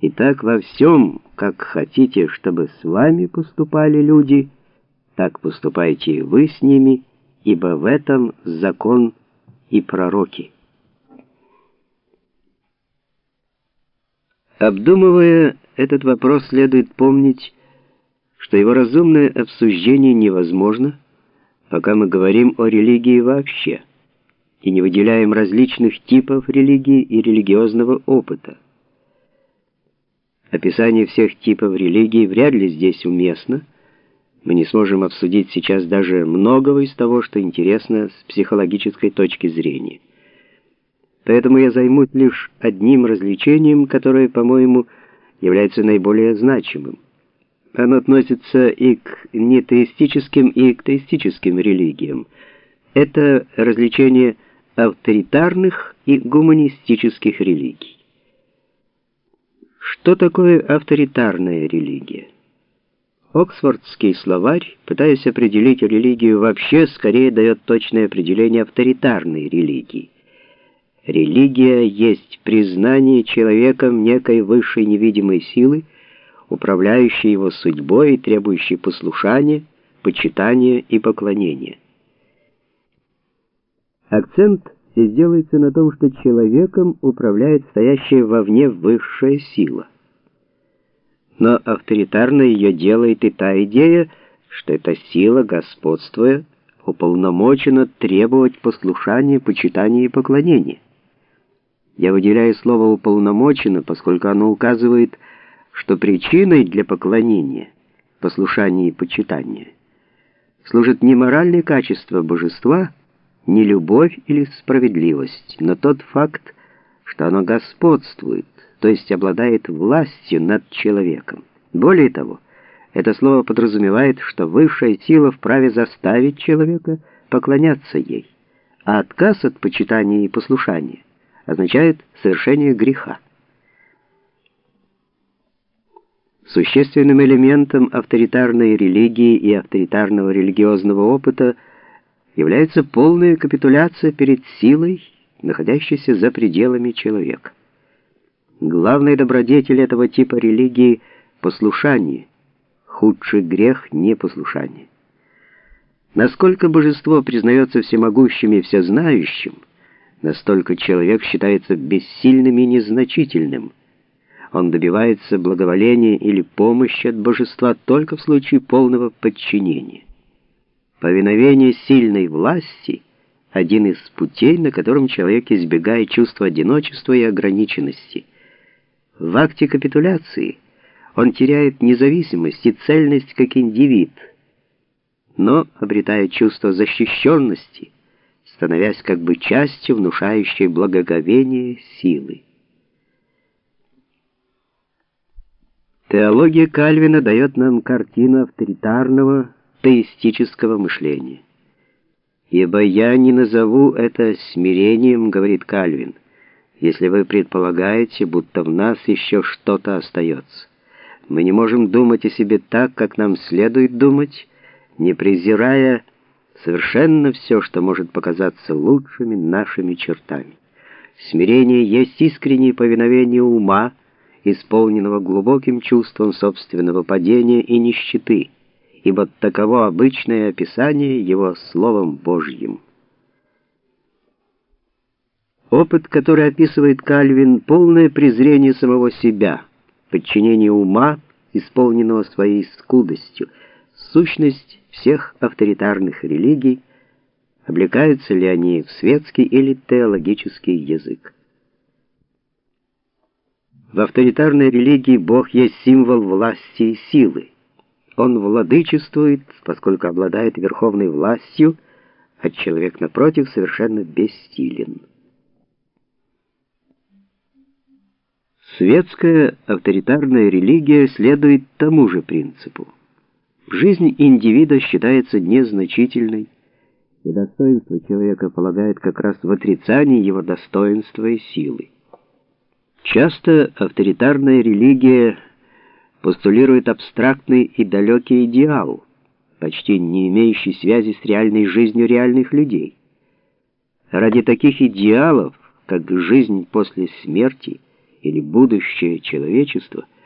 И так во всем, как хотите, чтобы с вами поступали люди, так поступайте и вы с ними, ибо в этом закон и пророки. Обдумывая этот вопрос, следует помнить, что его разумное обсуждение невозможно, пока мы говорим о религии вообще и не выделяем различных типов религии и религиозного опыта. Описание всех типов религий вряд ли здесь уместно. Мы не сможем обсудить сейчас даже многого из того, что интересно с психологической точки зрения. Поэтому я займусь лишь одним развлечением, которое, по-моему, является наиболее значимым. Оно относится и к нетеистическим, и к теистическим религиям. Это развлечение авторитарных и гуманистических религий. Что такое авторитарная религия? Оксфордский словарь, пытаясь определить религию вообще, скорее дает точное определение авторитарной религии. Религия есть признание человеком некой высшей невидимой силы, управляющей его судьбой и требующей послушания, почитания и поклонения. Акцент здесь делается на том, что человеком управляет стоящая вовне высшая сила. Но авторитарно ее делает и та идея, что эта сила, господствуя, уполномочена требовать послушания, почитания и поклонения. Я выделяю слово «уполномочено», поскольку оно указывает, что причиной для поклонения, послушания и почитания служит не моральное качество божества, не любовь или справедливость, но тот факт, что оно господствует, то есть обладает властью над человеком. Более того, это слово подразумевает, что высшая сила вправе заставить человека поклоняться ей, а отказ от почитания и послушания означает совершение греха. Существенным элементом авторитарной религии и авторитарного религиозного опыта – является полная капитуляция перед силой, находящейся за пределами человека. Главный добродетель этого типа религии — послушание, худший грех — непослушание. Насколько божество признается всемогущим и всезнающим, настолько человек считается бессильным и незначительным. Он добивается благоволения или помощи от божества только в случае полного подчинения. Повиновение сильной власти — один из путей, на котором человек избегает чувства одиночества и ограниченности. В акте капитуляции он теряет независимость и цельность как индивид, но обретает чувство защищенности, становясь как бы частью внушающей благоговение силы. Теология Кальвина дает нам картину авторитарного, теистического мышления. «Ибо я не назову это смирением», — говорит Кальвин, «если вы предполагаете, будто в нас еще что-то остается. Мы не можем думать о себе так, как нам следует думать, не презирая совершенно все, что может показаться лучшими нашими чертами. Смирение есть искреннее повиновение ума, исполненного глубоким чувством собственного падения и нищеты» ибо таково обычное описание его Словом Божьим. Опыт, который описывает Кальвин, полное презрение самого себя, подчинение ума, исполненного своей скудостью, сущность всех авторитарных религий, облекаются ли они в светский или теологический язык. В авторитарной религии Бог есть символ власти и силы. Он владычествует, поскольку обладает верховной властью, а человек, напротив, совершенно бессилен. Светская авторитарная религия следует тому же принципу. Жизнь индивида считается незначительной, и достоинство человека полагает как раз в отрицании его достоинства и силы. Часто авторитарная религия постулирует абстрактный и далекий идеал, почти не имеющий связи с реальной жизнью реальных людей. Ради таких идеалов, как жизнь после смерти или будущее человечества —